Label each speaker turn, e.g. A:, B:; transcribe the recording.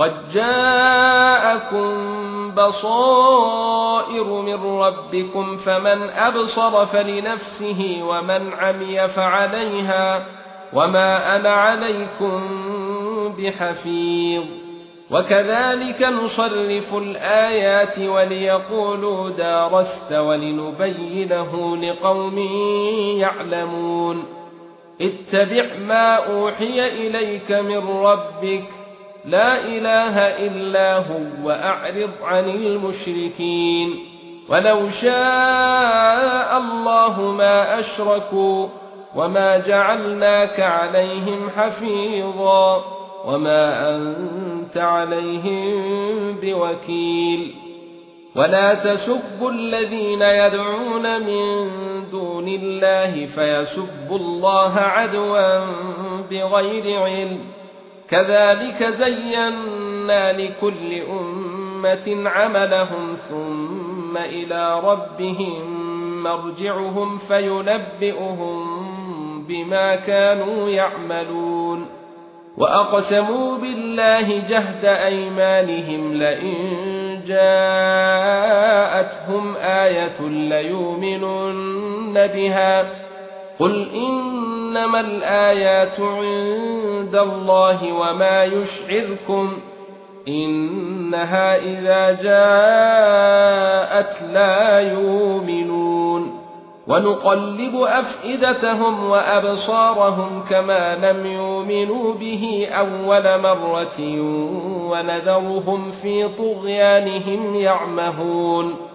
A: قد جاءكم بصائر من ربكم فمن ابصر فلنفسه ومن عمي فعليها وما أنا عليكم بحفيظ وكذلك نصرف الايات وليقولوا دارست ولنبينه لقوم يعلمون اتبع ما اوحي اليك من ربك لا إله إلا هو وأعرض عن المشركين. ولو شاء الله ما أشركوا وما جعلناك عليهم حفيظا وما أنت عليهم بوكيل. ولا تسبوا الذين يدعون من دون الله فيسبوا الله عدوا بغير علم. كذلك زينا لكل أمة عملهم ثم إلى ربهم مرجعهم فينبئهم بما كانوا يعملون. وأقسموا بالله جهد أيمانهم لئن جاءتهم آية ليؤمنن بها. قل إنما الآيات عند الله وما يشعركم إنها إذا جاءت لا يؤمنون ونقلب أفئدتهم وأبصارهم كما لم يؤمنوا به أول مرة ونذرهم في طغيانهم يعمهون